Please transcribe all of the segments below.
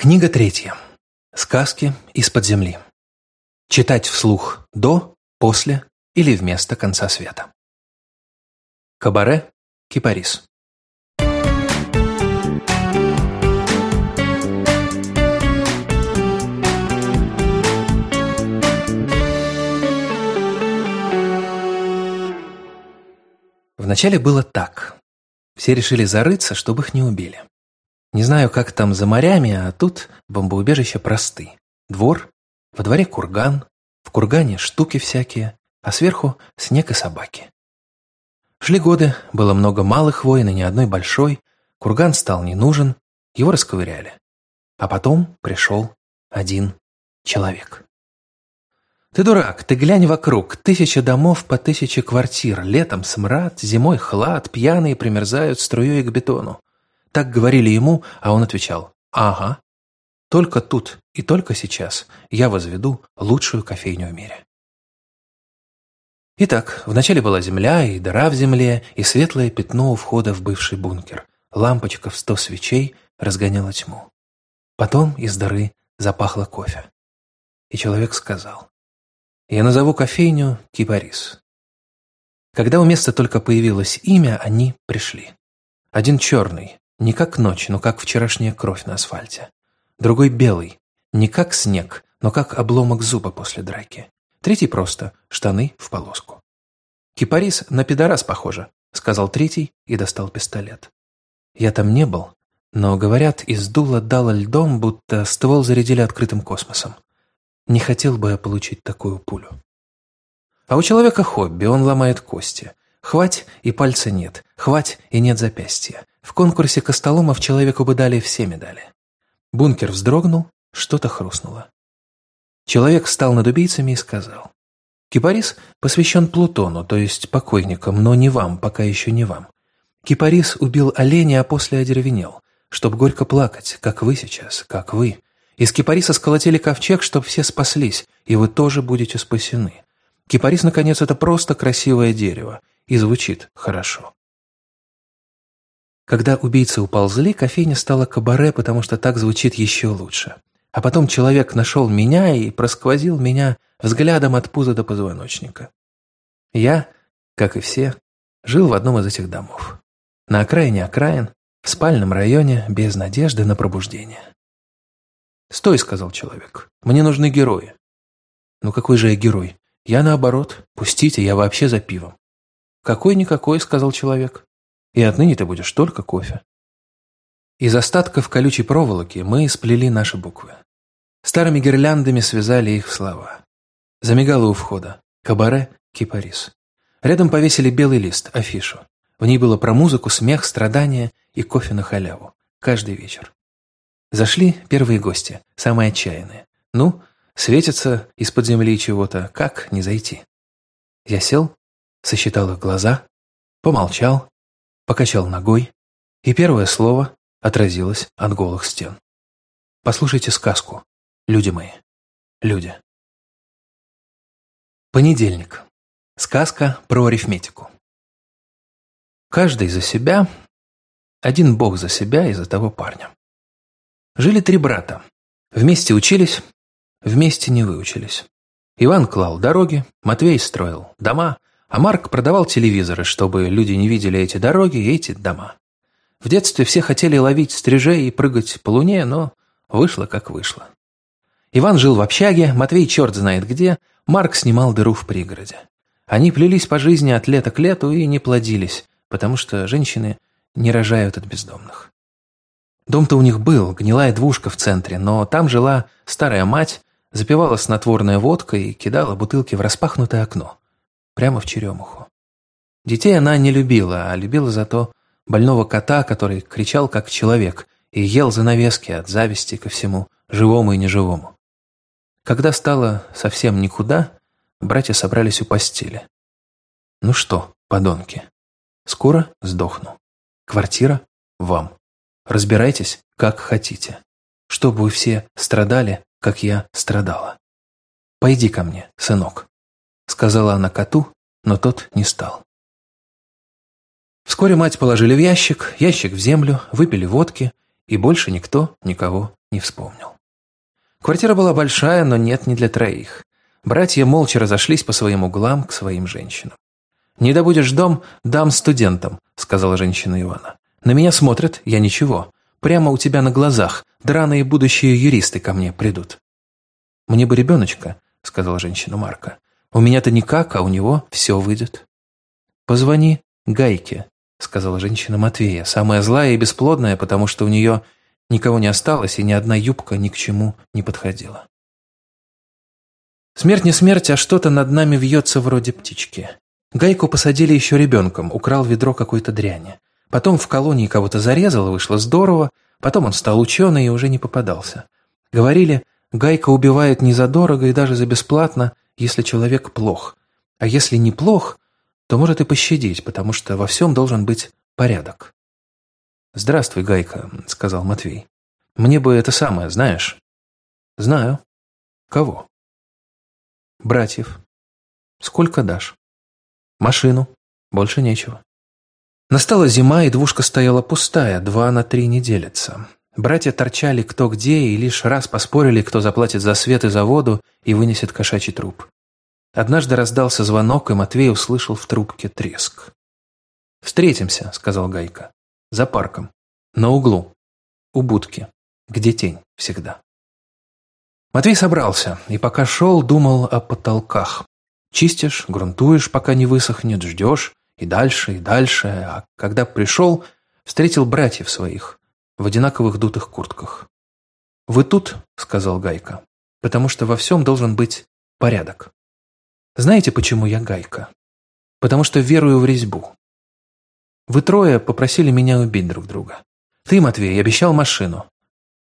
Книга третья. Сказки из-под земли. Читать вслух до, после или вместо конца света. Кабаре, кипарис. Вначале было так. Все решили зарыться, чтобы их не убили. Не знаю, как там за морями, а тут бомбоубежища просты. Двор, во дворе курган, в кургане штуки всякие, а сверху снег и собаки. Шли годы, было много малых войн и ни одной большой, курган стал не нужен, его расковыряли. А потом пришел один человек. Ты дурак, ты глянь вокруг, тысяча домов по тысяче квартир, летом смрад, зимой хлад, пьяные примерзают струей к бетону. Так говорили ему, а он отвечал «Ага, только тут и только сейчас я возведу лучшую кофейню в мире». Итак, вначале была земля, и дыра в земле, и светлое пятно у входа в бывший бункер. Лампочка в сто свечей разгоняла тьму. Потом из дыры запахло кофе. И человек сказал, «Я назову кофейню Кипарис». Когда у места только появилось имя, они пришли. Один черный, не как ночь, но как вчерашняя кровь на асфальте. Другой белый, не как снег, но как обломок зуба после драки. Третий просто, штаны в полоску. «Кипарис на пидорас похоже», — сказал третий и достал пистолет. Я там не был, но, говорят, из дула дало льдом, будто ствол зарядили открытым космосом. Не хотел бы я получить такую пулю. А у человека хобби, он ломает кости. Хвать и пальца нет, хвать и нет запястья. В конкурсе Костоломов человеку бы дали все медали. Бункер вздрогнул, что-то хрустнуло. Человек встал над убийцами и сказал. Кипарис посвящен Плутону, то есть покойникам, но не вам, пока еще не вам. Кипарис убил оленя, а после одеревенел, чтоб горько плакать, как вы сейчас, как вы. Из Кипариса сколотили ковчег, чтоб все спаслись, и вы тоже будете спасены. Кипарис, наконец, это просто красивое дерево, и звучит хорошо. Когда убийцы уползли, кофейня стала кабаре, потому что так звучит еще лучше. А потом человек нашел меня и просквозил меня взглядом от пуза до позвоночника. Я, как и все, жил в одном из этих домов. На окраине окраин, в спальном районе, без надежды на пробуждение. «Стой», — сказал человек, — «мне нужны герои». «Ну какой же я герой? Я наоборот. Пустите, я вообще за пивом». «Какой-никакой», — сказал человек и отныне ты будешь только кофе. Из остатков колючей проволоки мы сплели наши буквы. Старыми гирляндами связали их в слова. Замигало у входа. Кабаре, кипарис. Рядом повесили белый лист, афишу. В ней было про музыку, смех, страдания и кофе на халяву. Каждый вечер. Зашли первые гости, самые отчаянные. Ну, светятся из-под земли чего-то, как не зайти? Я сел, сосчитал их глаза, помолчал, покачал ногой, и первое слово отразилось от голых стен. Послушайте сказку, люди мои, люди. Понедельник. Сказка про арифметику. Каждый за себя, один бог за себя и за того парня. Жили три брата. Вместе учились, вместе не выучились. Иван клал дороги, Матвей строил дома, а Марк продавал телевизоры, чтобы люди не видели эти дороги и эти дома. В детстве все хотели ловить стрижей и прыгать по луне, но вышло как вышло. Иван жил в общаге, Матвей черт знает где, Марк снимал дыру в пригороде. Они плелись по жизни от лета к лету и не плодились, потому что женщины не рожают от бездомных. Дом-то у них был, гнилая двушка в центре, но там жила старая мать, запивала снотворная водка и кидала бутылки в распахнутое окно прямо в черемуху. Детей она не любила, а любила зато больного кота, который кричал как человек и ел занавески от зависти ко всему, живому и неживому. Когда стало совсем никуда, братья собрались у постели. «Ну что, подонки, скоро сдохну. Квартира вам. Разбирайтесь, как хотите. Чтобы вы все страдали, как я страдала. Пойди ко мне, сынок» сказала она коту, но тот не стал. Вскоре мать положили в ящик, ящик в землю, выпили водки, И больше никто никого не вспомнил. Квартира была большая, но нет не для троих. Братья молча разошлись по своим углам к своим женщинам. «Не добудешь дом, дам студентам», — сказала женщина Ивана. «На меня смотрят, я ничего. Прямо у тебя на глазах. Драные будущие юристы ко мне придут». «Мне бы ребеночка», — сказала женщина Марка. «У меня-то никак, а у него все выйдет». «Позвони Гайке», — сказала женщина Матвея, самая злая и бесплодная, потому что у нее никого не осталось, и ни одна юбка ни к чему не подходила. Смерть не смерть, а что-то над нами вьется вроде птички. Гайку посадили еще ребенком, украл ведро какой-то дряни. Потом в колонии кого-то зарезал, вышло здорово, потом он стал ученый и уже не попадался. Говорили, Гайка убивает не задорого и даже за бесплатно, если человек плох. А если не плох, то может и пощадить, потому что во всем должен быть порядок. «Здравствуй, Гайка», — сказал Матвей. «Мне бы это самое, знаешь?» «Знаю». «Кого?» «Братьев». «Сколько дашь?» «Машину. Больше нечего». Настала зима, и двушка стояла пустая, два на три не делятся. Братья торчали кто где и лишь раз поспорили, кто заплатит за свет и за воду и вынесет кошачий труп. Однажды раздался звонок, и Матвей услышал в трубке треск. «Встретимся», — сказал Гайка. «За парком. На углу. У будки. Где тень всегда». Матвей собрался, и пока шел, думал о потолках. Чистишь, грунтуешь, пока не высохнет, ждешь, и дальше, и дальше. А когда пришел, встретил братьев своих в одинаковых дутых куртках. «Вы тут?» — сказал Гайка. «Потому что во всем должен быть порядок». Знаете, почему я Гайка? Потому что верую в резьбу. Вы трое попросили меня убить друг друга. Ты, Матвей, обещал машину.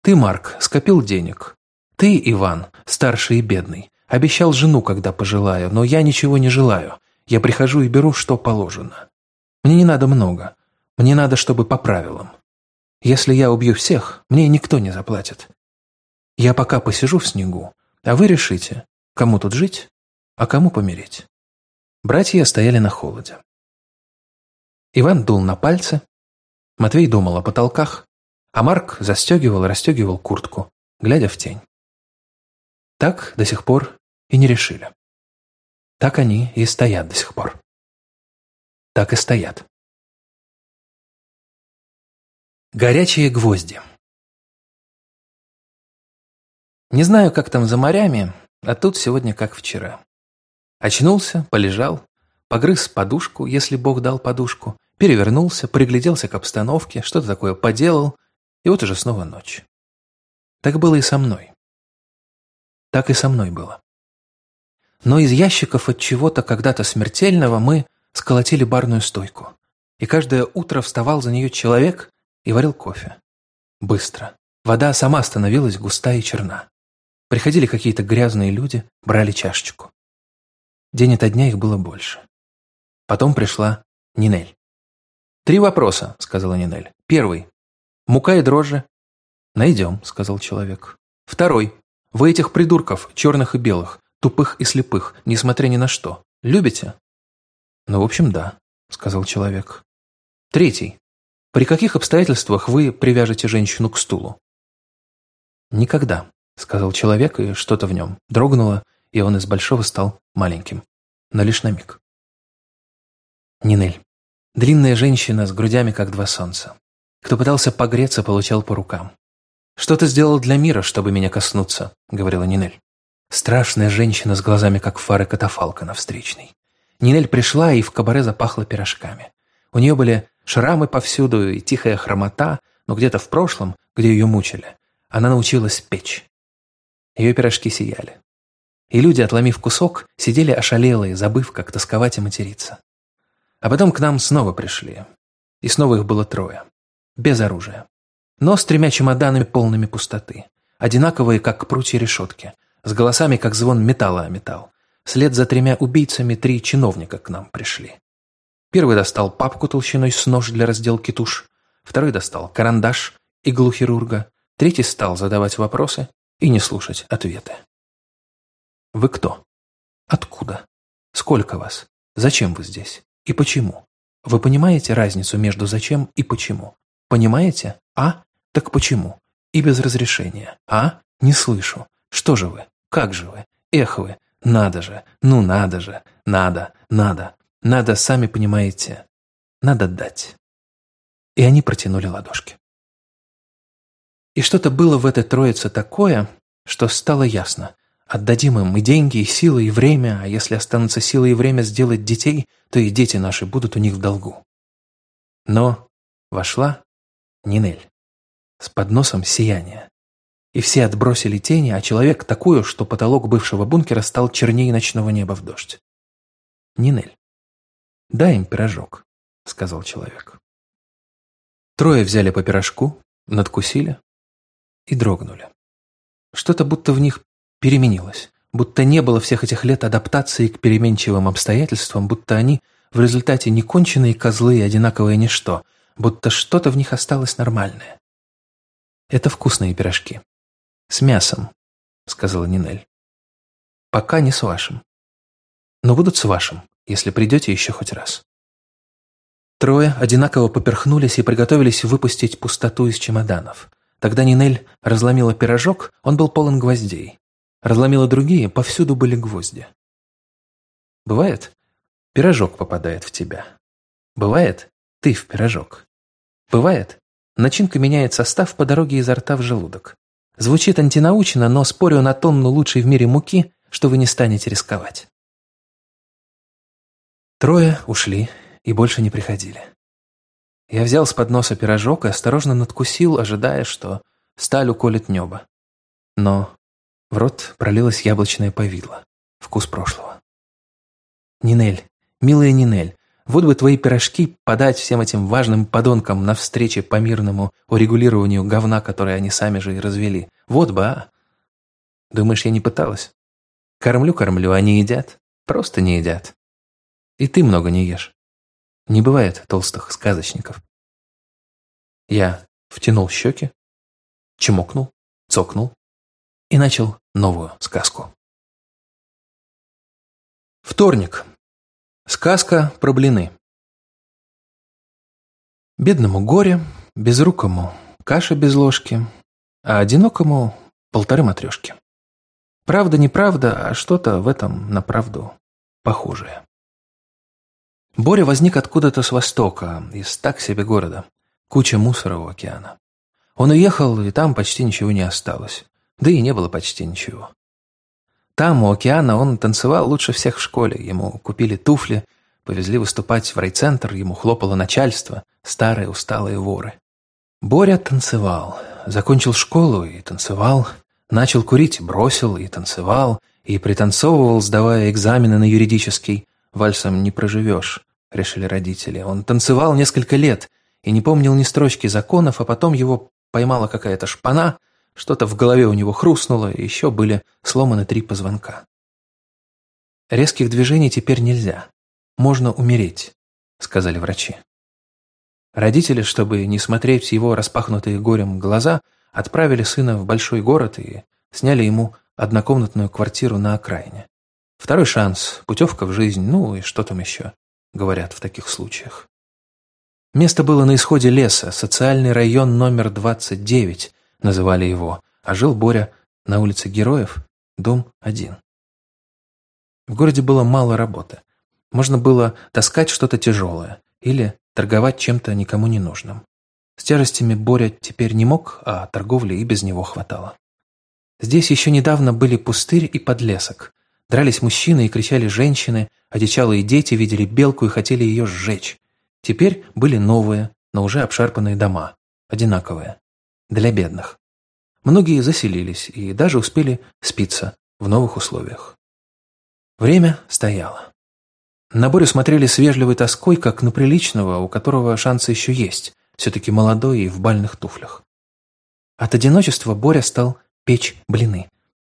Ты, Марк, скопил денег. Ты, Иван, старший и бедный, обещал жену, когда пожелаю, но я ничего не желаю. Я прихожу и беру, что положено. Мне не надо много. Мне надо, чтобы по правилам. Если я убью всех, мне никто не заплатит. Я пока посижу в снегу, а вы решите, кому тут жить, а кому помереть? Братья стояли на холоде. Иван дул на пальцы, Матвей думал о потолках, а Марк застегивал и расстегивал куртку, глядя в тень. Так до сих пор и не решили. Так они и стоят до сих пор. Так и стоят. Горячие гвозди. Не знаю, как там за морями, а тут сегодня как вчера. Очнулся, полежал, погрыз подушку, если Бог дал подушку, перевернулся, пригляделся к обстановке, что-то такое поделал, и вот уже снова ночь. Так было и со мной. Так и со мной было. Но из ящиков от чего-то когда-то смертельного мы сколотили барную стойку. И каждое утро вставал за нее человек и варил кофе. Быстро. Вода сама становилась густая и черна. Приходили какие-то грязные люди, брали чашечку. День ото дня их было больше. Потом пришла Нинель. «Три вопроса», — сказала Нинель. «Первый. Мука и дрожжи?» «Найдем», — сказал человек. «Второй. Вы этих придурков, черных и белых, тупых и слепых, несмотря ни на что, любите?» «Ну, в общем, да», — сказал человек. «Третий. При каких обстоятельствах вы привяжете женщину к стулу?» «Никогда», — сказал человек, и что-то в нем дрогнуло, и он из большого стал маленьким. Но лишь на миг. Нинель. Длинная женщина с грудями, как два солнца. Кто пытался погреться, получал по рукам. «Что ты сделал для мира, чтобы меня коснуться?» — говорила Нинель. Страшная женщина с глазами, как фары катафалка на встречной. Нинель пришла, и в кабаре запахло пирожками. У нее были шрамы повсюду и тихая хромота, но где-то в прошлом, где ее мучили, она научилась печь. Ее пирожки сияли. И люди, отломив кусок, сидели ошалелые, забыв, как тосковать и материться. А потом к нам снова пришли. И снова их было трое. Без оружия. Но с тремя чемоданами полными пустоты. Одинаковые, как прутья решетки. С голосами, как звон металла о металл. Вслед за тремя убийцами три чиновника к нам пришли. Первый достал папку толщиной с нож для разделки туш. Второй достал карандаш, иглу хирурга. Третий стал задавать вопросы и не слушать ответы. Вы кто? Откуда? Сколько вас? Зачем вы здесь? И почему? Вы понимаете разницу между зачем и почему? Понимаете? А? Так почему? И без разрешения. А? Не слышу. Что же вы? Как же вы? Эх вы! Надо же! Ну надо же! Надо! Надо! Надо, сами понимаете. Надо дать. И они протянули ладошки. И что-то было в этой троице такое, что стало ясно. Отдадим им и деньги, и силы, и время, а если останутся силы и время сделать детей, то и дети наши будут у них в долгу. Но вошла Нинель с подносом сияния. И все отбросили тени, а человек такую, что потолок бывшего бункера стал чернее ночного неба в дождь. Нинель. «Дай им пирожок», — сказал человек. Трое взяли по пирожку, надкусили и дрогнули. Что-то будто в них переменилось, будто не было всех этих лет адаптации к переменчивым обстоятельствам, будто они в результате не конченые козлы и одинаковое ничто, будто что-то в них осталось нормальное. «Это вкусные пирожки. С мясом», — сказала Нинель. «Пока не с вашим. Но будут с вашим, если придете еще хоть раз». Трое одинаково поперхнулись и приготовились выпустить пустоту из чемоданов. Тогда Нинель разломила пирожок, он был полон гвоздей. Разломила другие, повсюду были гвозди. Бывает, пирожок попадает в тебя. Бывает, ты в пирожок. Бывает, начинка меняет состав по дороге изо рта в желудок. Звучит антинаучно, но спорю на тонну лучшей в мире муки, что вы не станете рисковать. Трое ушли и больше не приходили. Я взял с подноса пирожок и осторожно надкусил, ожидая, что сталь уколет небо. Но в рот пролилось яблочное повидло, вкус прошлого. Нинель, милая Нинель, вот бы твои пирожки подать всем этим важным подонкам на встрече по мирному урегулированию говна, которое они сами же и развели. Вот бы, а! Думаешь, я не пыталась? Кормлю-кормлю, они едят. Просто не едят. И ты много не ешь. Не бывает толстых сказочников. Я втянул щеки, чмокнул, цокнул и начал новую сказку. Вторник. Сказка про блины. Бедному горе, безрукому каша без ложки, а одинокому полторы матрешки. Правда-неправда, а что-то в этом на правду похожее. Боря возник откуда-то с востока, из так себе города. Куча мусора у океана. Он уехал, и там почти ничего не осталось. Да и не было почти ничего. Там, у океана, он танцевал лучше всех в школе. Ему купили туфли, повезли выступать в райцентр, ему хлопало начальство, старые усталые воры. Боря танцевал. Закончил школу и танцевал. Начал курить, бросил и танцевал. И пританцовывал, сдавая экзамены на юридический. Вальсом не проживешь решили родители. Он танцевал несколько лет и не помнил ни строчки законов, а потом его поймала какая-то шпана, что-то в голове у него хрустнуло, и еще были сломаны три позвонка. Резких движений теперь нельзя. Можно умереть, сказали врачи. Родители, чтобы не смотреть его распахнутые горем глаза, отправили сына в большой город и сняли ему однокомнатную квартиру на окраине. Второй шанс, путевка в жизнь, ну и что там еще говорят в таких случаях. Место было на исходе леса, социальный район номер 29, называли его, а жил Боря на улице Героев, дом 1. В городе было мало работы. Можно было таскать что-то тяжелое или торговать чем-то никому не нужным. С тяжестями Боря теперь не мог, а торговли и без него хватало. Здесь еще недавно были пустырь и подлесок. Дрались мужчины и кричали женщины, Одичалые дети видели белку и хотели ее сжечь. Теперь были новые, но уже обшарпанные дома, одинаковые, для бедных. Многие заселились и даже успели спиться в новых условиях. Время стояло. На Борю смотрели с вежливой тоской, как на приличного, у которого шансы еще есть, все-таки молодой и в бальных туфлях. От одиночества Боря стал печь блины.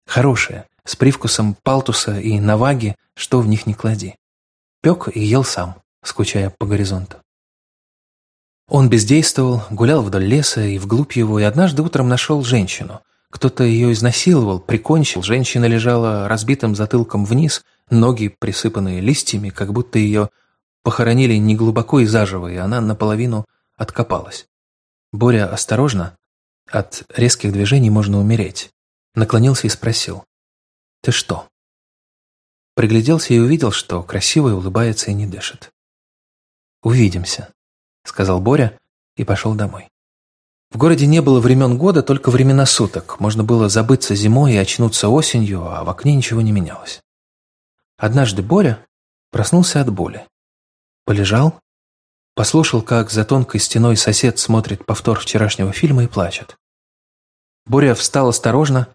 Хорошие, с привкусом палтуса и наваги, что в них не клади. Пек и ел сам, скучая по горизонту. Он бездействовал, гулял вдоль леса и вглубь его, и однажды утром нашел женщину. Кто-то ее изнасиловал, прикончил, женщина лежала разбитым затылком вниз, ноги присыпанные листьями, как будто ее похоронили неглубоко и заживо, и она наполовину откопалась. Боря осторожно, От резких движений можно умереть. Наклонился и спросил. «Ты что?» Пригляделся и увидел, что красивая улыбается и не дышит. «Увидимся», — сказал Боря и пошел домой. В городе не было времен года, только времена суток. Можно было забыться зимой и очнуться осенью, а в окне ничего не менялось. Однажды Боря проснулся от боли. Полежал, послушал, как за тонкой стеной сосед смотрит повтор вчерашнего фильма и плачет. Боря встал осторожно,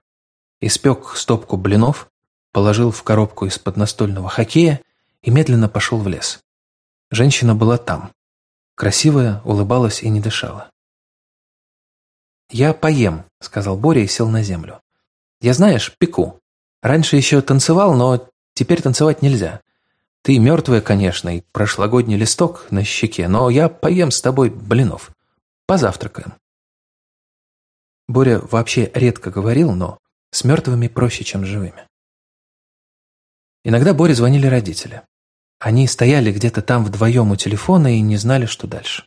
испек стопку блинов, положил в коробку из-под настольного хоккея и медленно пошел в лес. Женщина была там. Красивая, улыбалась и не дышала. «Я поем», — сказал Боря и сел на землю. «Я, знаешь, пеку. Раньше еще танцевал, но теперь танцевать нельзя. Ты мертвая, конечно, и прошлогодний листок на щеке, но я поем с тобой блинов. Позавтракаем». Боря вообще редко говорил, но с мертвыми проще, чем живыми. Иногда Боре звонили родители. Они стояли где-то там вдвоем у телефона и не знали, что дальше.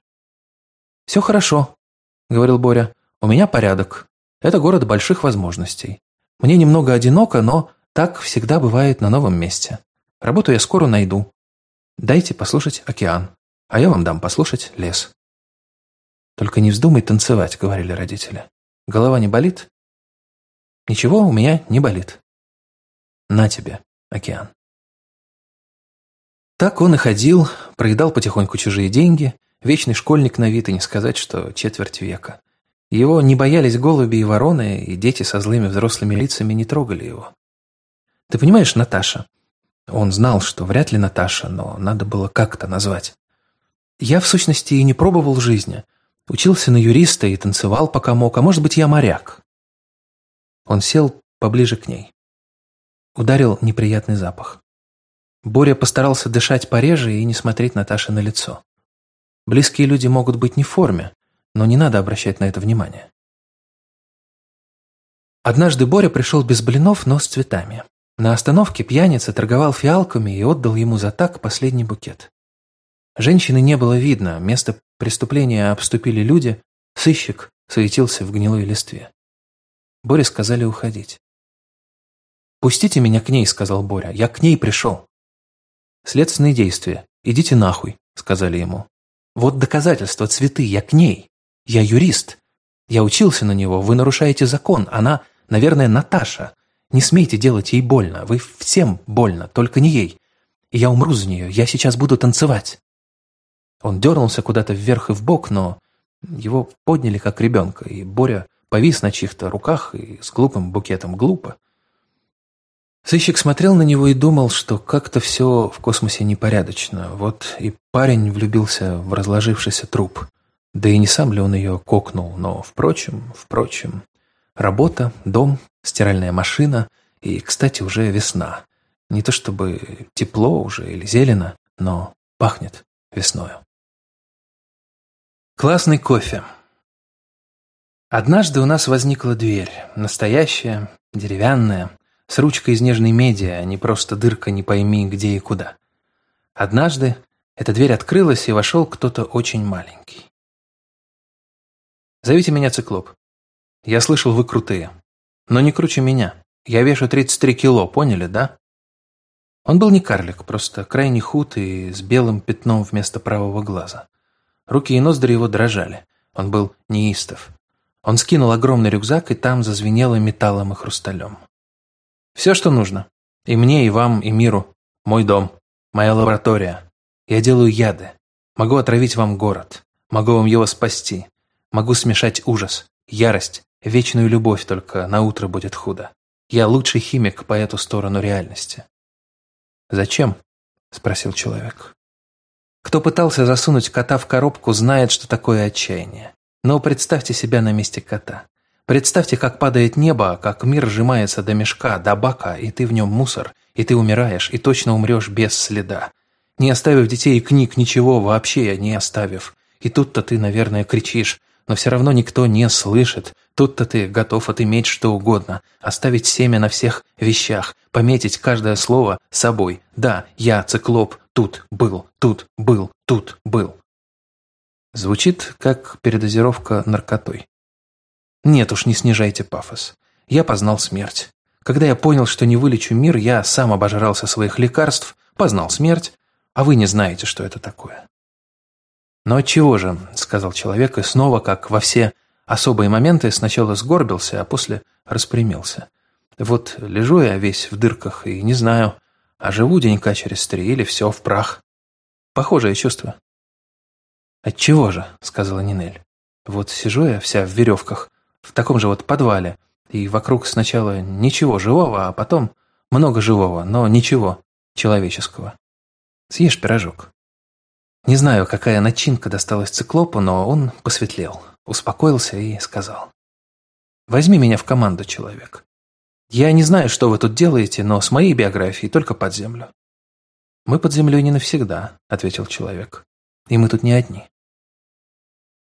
«Все хорошо», — говорил Боря. У меня порядок. Это город больших возможностей. Мне немного одиноко, но так всегда бывает на новом месте. Работу я скоро найду. Дайте послушать океан, а я вам дам послушать лес. Только не вздумай танцевать, говорили родители. Голова не болит? Ничего у меня не болит. На тебе, океан. Так он и ходил, проедал потихоньку чужие деньги, вечный школьник на вид и не сказать, что четверть века. Его не боялись голуби и вороны, и дети со злыми взрослыми лицами не трогали его. Ты понимаешь, Наташа? Он знал, что вряд ли Наташа, но надо было как-то назвать. Я, в сущности, и не пробовал жизни. Учился на юриста и танцевал, пока мог, а может быть, я моряк. Он сел поближе к ней. Ударил неприятный запах. Боря постарался дышать пореже и не смотреть Наташе на лицо. Близкие люди могут быть не в форме, но не надо обращать на это внимание. Однажды Боря пришел без блинов, но с цветами. На остановке пьяница торговал фиалками и отдал ему за так последний букет. Женщины не было видно, место преступления обступили люди, сыщик суетился в гнилой листве. Боре сказали уходить. «Пустите меня к ней», — сказал Боря, — «я к ней пришел». «Следственные действия. Идите нахуй», — сказали ему. «Вот доказательства, цветы, я к ней». Я юрист. Я учился на него. Вы нарушаете закон. Она, наверное, Наташа. Не смейте делать ей больно. Вы всем больно, только не ей. Я умру за нее. Я сейчас буду танцевать». Он дернулся куда-то вверх и вбок, но его подняли как ребенка, и Боря повис на чьих-то руках и с глупым букетом глупо. Сыщик смотрел на него и думал, что как-то все в космосе непорядочно. Вот и парень влюбился в разложившийся труп. Да и не сам ли он ее кокнул, но, впрочем, впрочем. Работа, дом, стиральная машина и, кстати, уже весна. Не то чтобы тепло уже или зелено, но пахнет весною. Классный кофе. Однажды у нас возникла дверь, настоящая, деревянная, с ручкой из нежной меди, а не просто дырка не пойми где и куда. Однажды эта дверь открылась, и вошел кто-то очень маленький. Зовите меня Циклоп. Я слышал, вы крутые. Но не круче меня. Я вешу 33 кило, поняли, да? Он был не карлик, просто крайне худ и с белым пятном вместо правого глаза. Руки и ноздри его дрожали. Он был неистов. Он скинул огромный рюкзак, и там зазвенело металлом и хрусталем. «Все, что нужно. И мне, и вам, и миру. Мой дом. Моя лаборатория. Я делаю яды. Могу отравить вам город. Могу вам его спасти. Могу смешать ужас, ярость, вечную любовь, только на утро будет худо. Я лучший химик по эту сторону реальности. «Зачем?» – спросил человек. Кто пытался засунуть кота в коробку, знает, что такое отчаяние. Но представьте себя на месте кота. Представьте, как падает небо, как мир сжимается до мешка, до бака, и ты в нем мусор, и ты умираешь, и точно умрешь без следа. Не оставив детей и книг, ничего вообще не оставив. И тут-то ты, наверное, кричишь но все равно никто не слышит. Тут-то ты готов отыметь что угодно, оставить семя на всех вещах, пометить каждое слово собой. Да, я, циклоп, тут был, тут был, тут был. Звучит как передозировка наркотой. Нет уж, не снижайте пафос. Я познал смерть. Когда я понял, что не вылечу мир, я сам обожрался своих лекарств, познал смерть, а вы не знаете, что это такое. «Но отчего же?» – сказал человек, и снова, как во все особые моменты, сначала сгорбился, а после распрямился. Вот лежу я весь в дырках и не знаю, а живу денька через три или все в прах. Похожее чувство. «Отчего же?» – сказала Нинель. «Вот сижу я вся в веревках, в таком же вот подвале, и вокруг сначала ничего живого, а потом много живого, но ничего человеческого. Съешь пирожок». Не знаю, какая начинка досталась циклопу, но он посветлел, успокоился и сказал. «Возьми меня в команду, человек. Я не знаю, что вы тут делаете, но с моей биографией только под землю». «Мы под землей не навсегда», — ответил человек. «И мы тут не одни».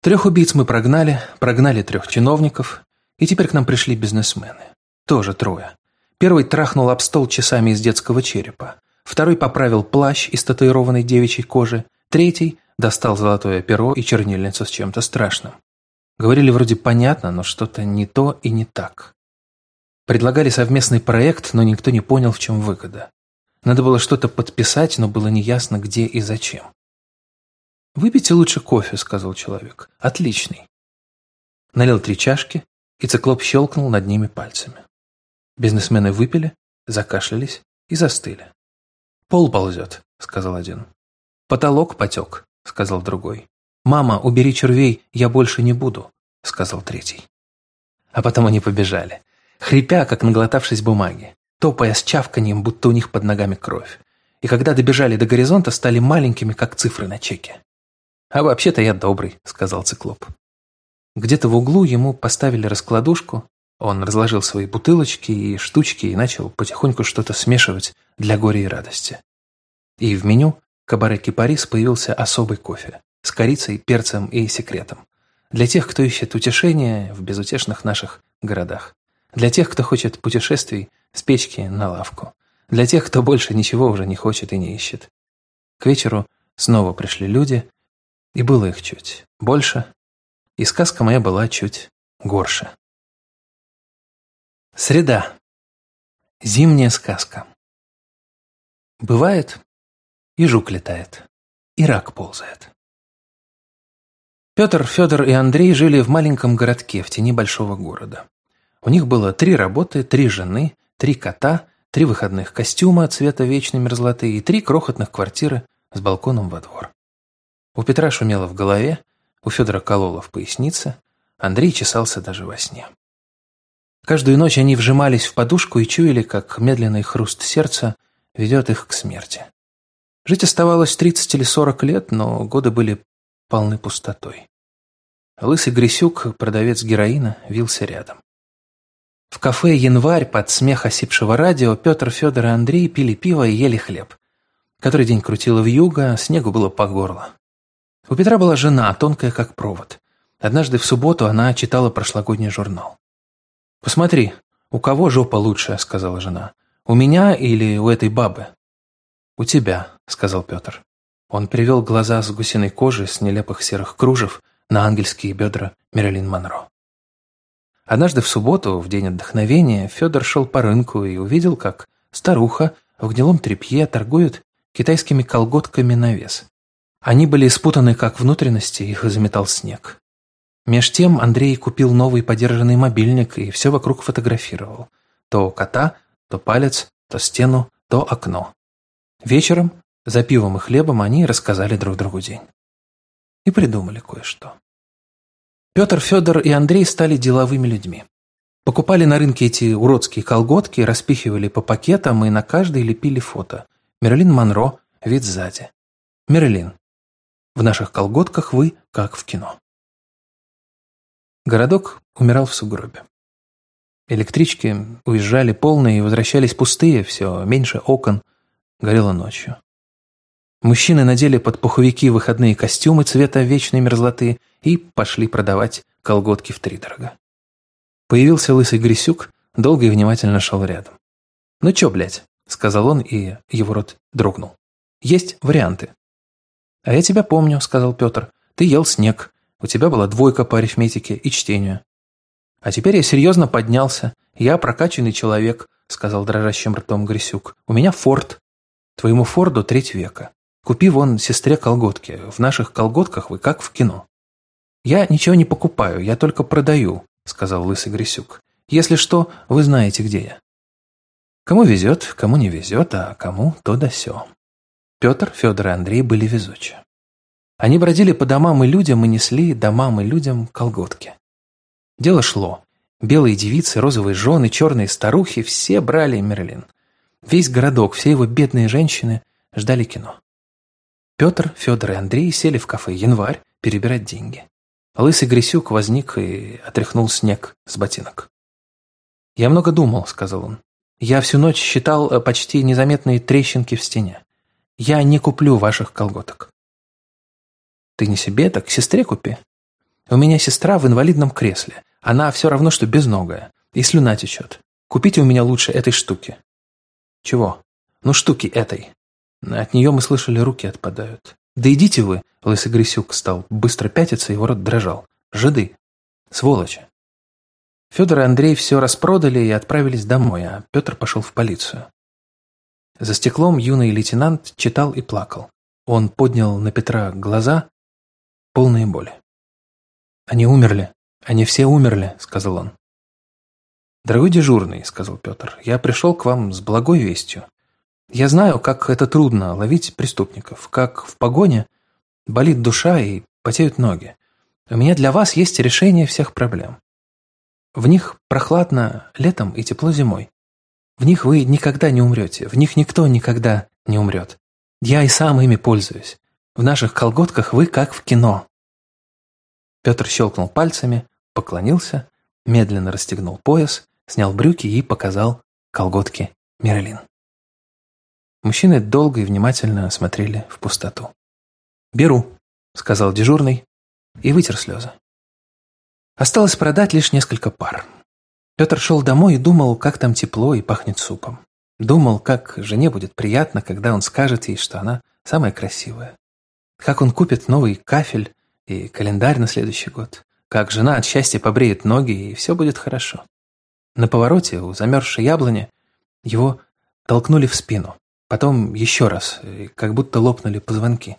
Трех убийц мы прогнали, прогнали трех чиновников, и теперь к нам пришли бизнесмены. Тоже трое. Первый трахнул об стол часами из детского черепа. Второй поправил плащ из татуированной девичьей кожи. Третий достал золотое перо и чернильницу с чем-то страшным. Говорили вроде понятно, но что-то не то и не так. Предлагали совместный проект, но никто не понял, в чем выгода. Надо было что-то подписать, но было неясно, где и зачем. «Выпейте лучше кофе», — сказал человек. «Отличный». Налил три чашки, и циклоп щелкнул над ними пальцами. Бизнесмены выпили, закашлялись и застыли. «Пол ползет», — сказал один. «Потолок потек», — сказал другой. «Мама, убери червей, я больше не буду», — сказал третий. А потом они побежали, хрипя, как наглотавшись бумаги, топая с чавканием, будто у них под ногами кровь. И когда добежали до горизонта, стали маленькими, как цифры на чеке. «А вообще-то я добрый», — сказал циклоп. Где-то в углу ему поставили раскладушку, он разложил свои бутылочки и штучки и начал потихоньку что-то смешивать для горя и радости. И в меню кабаре Кипарис появился особый кофе с корицей, перцем и секретом. Для тех, кто ищет утешения в безутешных наших городах. Для тех, кто хочет путешествий с печки на лавку. Для тех, кто больше ничего уже не хочет и не ищет. К вечеру снова пришли люди, и было их чуть больше, и сказка моя была чуть горше. Среда. Зимняя сказка. Бывает, и жук летает, и рак ползает. Петр, Федор и Андрей жили в маленьком городке в тени большого города. У них было три работы, три жены, три кота, три выходных костюма цвета вечной мерзлоты и три крохотных квартиры с балконом во двор. У Петра шумело в голове, у Федора кололо в пояснице, Андрей чесался даже во сне. Каждую ночь они вжимались в подушку и чуяли, как медленный хруст сердца ведет их к смерти. Жить оставалось 30 или 40 лет, но годы были полны пустотой. Лысый Грисюк, продавец героина, вился рядом. В кафе «Январь» под смех осипшего радио Петр, Федор и Андрей пили пиво и ели хлеб. Который день крутило в юго, снегу было по горло. У Петра была жена, тонкая как провод. Однажды в субботу она читала прошлогодний журнал. «Посмотри, у кого жопа лучшая?» – сказала жена. «У меня или у этой бабы?» «У тебя», – сказал Петр. Он перевел глаза с гусиной кожи, с нелепых серых кружев, на ангельские бедра Мерлин Монро. Однажды в субботу, в день отдохновения, Федор шел по рынку и увидел, как старуха в гнилом тряпье торгует китайскими колготками на вес. Они были спутаны как внутренности, их заметал снег. Меж тем Андрей купил новый подержанный мобильник и все вокруг фотографировал. То кота, то палец, то стену, то окно. Вечером, за пивом и хлебом, они рассказали друг другу день. И придумали кое-что. Петр, Федор и Андрей стали деловыми людьми. Покупали на рынке эти уродские колготки, распихивали по пакетам и на каждой лепили фото. Мерлин Монро, вид сзади. Мерлин. В наших колготках вы как в кино. Городок умирал в сугробе. Электрички уезжали полные и возвращались пустые, все меньше окон, горело ночью. Мужчины надели под пуховики выходные костюмы цвета вечной мерзлоты и пошли продавать колготки в втридорога. Появился лысый Грисюк, долго и внимательно шел рядом. «Ну чё, блядь?» — сказал он, и его рот дрогнул. «Есть варианты». «А я тебя помню», — сказал Петр. «Ты ел снег, у тебя была двойка по арифметике и чтению. А теперь я серьезно поднялся. Я прокачанный человек, сказал дрожащим ртом Грисюк. У меня форт. Твоему форду треть века. Купи вон сестре колготки. В наших колготках вы как в кино. Я ничего не покупаю, я только продаю, сказал лысый Грисюк. Если что, вы знаете, где я. Кому везет, кому не везет, а кому то да сё. Петр, Федор и Андрей были везучи. Они бродили по домам и людям и несли домам и людям колготки. Дело шло. Белые девицы, розовые жены, черные старухи – все брали Мерлин. Весь городок, все его бедные женщины ждали кино. Петр, Федор и Андрей сели в кафе «Январь» перебирать деньги. Лысый Грисюк возник и отряхнул снег с ботинок. «Я много думал», – сказал он. «Я всю ночь считал э, почти незаметные трещинки в стене. Я не куплю ваших колготок». «Ты не себе, так сестре купи. У меня сестра в инвалидном кресле. Она все равно, что безногая. И слюна течет. Купите у меня лучше этой штуки». «Чего?» «Ну, штуки этой». От нее мы слышали, руки отпадают. «Да идите вы!» – лысый Грисюк стал быстро пятиться, его рот дрожал. «Жиды! Сволочи!» Федор и Андрей все распродали и отправились домой, а Петр пошел в полицию. За стеклом юный лейтенант читал и плакал. Он поднял на Петра глаза, полные боли. «Они умерли. Они все умерли», — сказал он. «Дорогой дежурный», — сказал Петр, — «я пришел к вам с благой вестью. Я знаю, как это трудно ловить преступников, как в погоне болит душа и потеют ноги. У меня для вас есть решение всех проблем. В них прохладно летом и тепло зимой. В них вы никогда не умрете, в них никто никогда не умрет. Я и сам ими пользуюсь. В наших колготках вы как в кино. Петр щелкнул пальцами, поклонился, медленно расстегнул пояс, снял брюки и показал колготки Мерлин. Мужчины долго и внимательно смотрели в пустоту. «Беру», — сказал дежурный и вытер слезы. Осталось продать лишь несколько пар. Петр шел домой и думал, как там тепло и пахнет супом. Думал, как жене будет приятно, когда он скажет ей, что она самая красивая. Как он купит новый кафель и календарь на следующий год. Как жена от счастья побреет ноги, и все будет хорошо. На повороте у замерзшей яблони его толкнули в спину. Потом еще раз, как будто лопнули позвонки.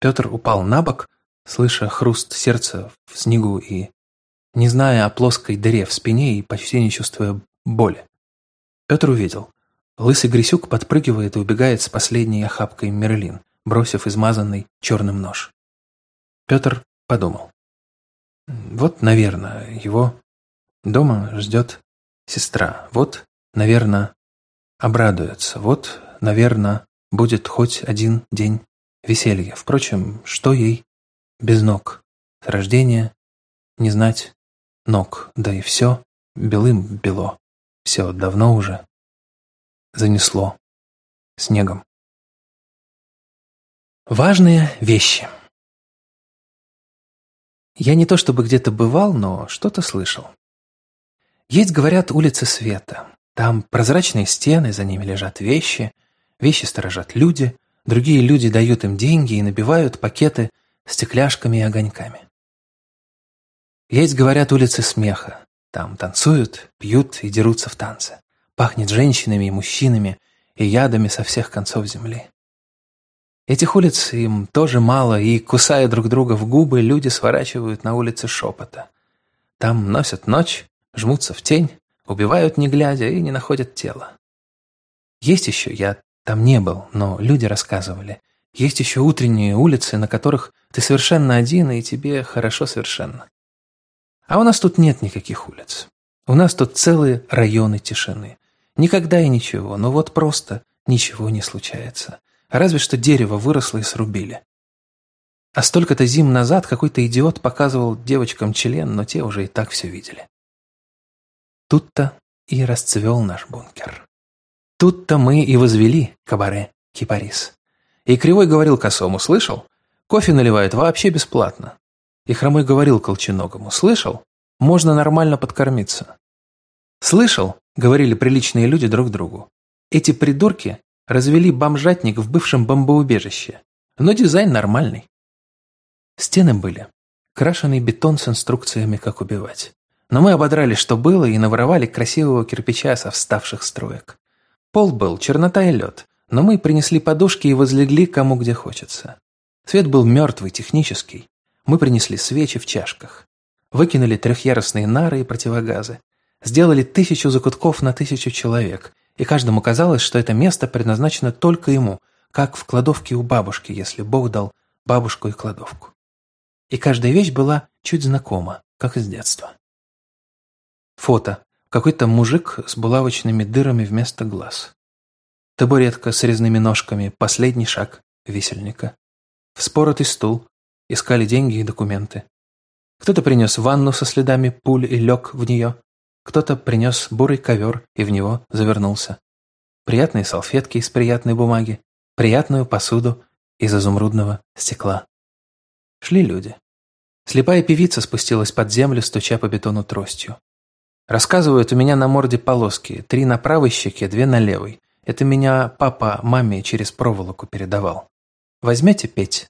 Петр упал на бок, слыша хруст сердца в снегу и не зная о плоской дыре в спине и почти не чувствуя боли. Петр увидел. Лысый Грисюк подпрыгивает и убегает с последней охапкой Мерлин, бросив измазанный черным нож. Петр подумал. Вот, наверное, его дома ждет сестра. Вот, наверное, обрадуется. Вот, наверное, будет хоть один день веселья. Впрочем, что ей без ног? С рождения не знать ног, да и все белым бело. Все давно уже занесло снегом. Важные вещи. Я не то чтобы где-то бывал, но что-то слышал. Есть, говорят, улицы света. Там прозрачные стены, за ними лежат вещи, вещи сторожат люди, другие люди дают им деньги и набивают пакеты стекляшками и огоньками. Есть, говорят, улицы смеха. Там танцуют, пьют и дерутся в танце. Пахнет женщинами и мужчинами и ядами со всех концов земли. Этих улиц им тоже мало, и, кусая друг друга в губы, люди сворачивают на улицы шепота. Там носят ночь, жмутся в тень, Убивают не глядя и не находят тело. Есть еще, я там не был, но люди рассказывали, есть еще утренние улицы, на которых ты совершенно один, и тебе хорошо совершенно. А у нас тут нет никаких улиц. У нас тут целые районы тишины. Никогда и ничего, но вот просто ничего не случается. Разве что дерево выросло и срубили. А столько-то зим назад какой-то идиот показывал девочкам член, но те уже и так все видели. Тут-то и расцвел наш бункер. Тут-то мы и возвели кабаре Кипарис. И Кривой говорил косому, слышал? Кофе наливают вообще бесплатно. И Хромой говорил Колченогому, слышал? Можно нормально подкормиться. Слышал? Говорили приличные люди друг другу. Эти придурки развели бомжатник в бывшем бомбоубежище. Но дизайн нормальный. Стены были. Крашеный бетон с инструкциями, как убивать. Но мы ободрали, что было, и наворовали красивого кирпича со вставших строек. Пол был, чернота и лед, но мы принесли подушки и возлегли кому где хочется. Свет был мертвый, технический. Мы принесли свечи в чашках. Выкинули трехъярусные нары и противогазы. Сделали тысячу закутков на тысячу человек, и каждому казалось, что это место предназначено только ему, как в кладовке у бабушки, если Бог дал бабушку и кладовку. И каждая вещь была чуть знакома, как из детства. Фото. Какой-то мужик с булавочными дырами вместо глаз. Табуретка с резными ножками, последний шаг висельника. Вспоротый стул. Искали деньги и документы. Кто-то принес ванну со следами пуль и лег в нее. Кто-то принес бурый ковер и в него завернулся. Приятные салфетки из приятной бумаги, приятную посуду из изумрудного стекла. Шли люди. Слепая певица спустилась под землю, стуча по бетону тростью. Рассказывают, у меня на морде полоски, три на правой щеке, две на левой. Это меня папа маме через проволоку передавал. Возьмете петь?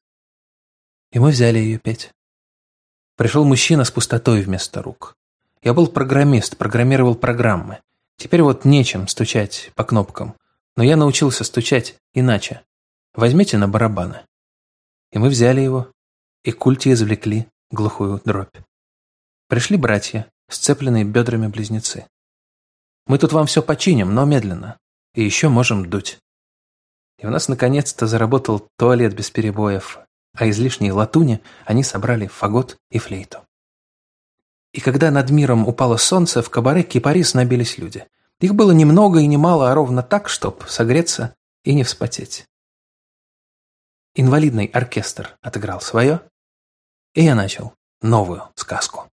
И мы взяли ее петь. Пришел мужчина с пустотой вместо рук. Я был программист, программировал программы. Теперь вот нечем стучать по кнопкам. Но я научился стучать иначе. Возьмите на барабаны. И мы взяли его, и культи извлекли глухую дробь. Пришли братья, сцепленные бедрами близнецы. Мы тут вам все починим, но медленно. И еще можем дуть. И у нас наконец-то заработал туалет без перебоев, а из лишней латуни они собрали фагот и флейту. И когда над миром упало солнце, в кабаре кипарис набились люди. Их было немного и немало, а ровно так, чтоб согреться и не вспотеть. Инвалидный оркестр отыграл свое, и я начал новую сказку.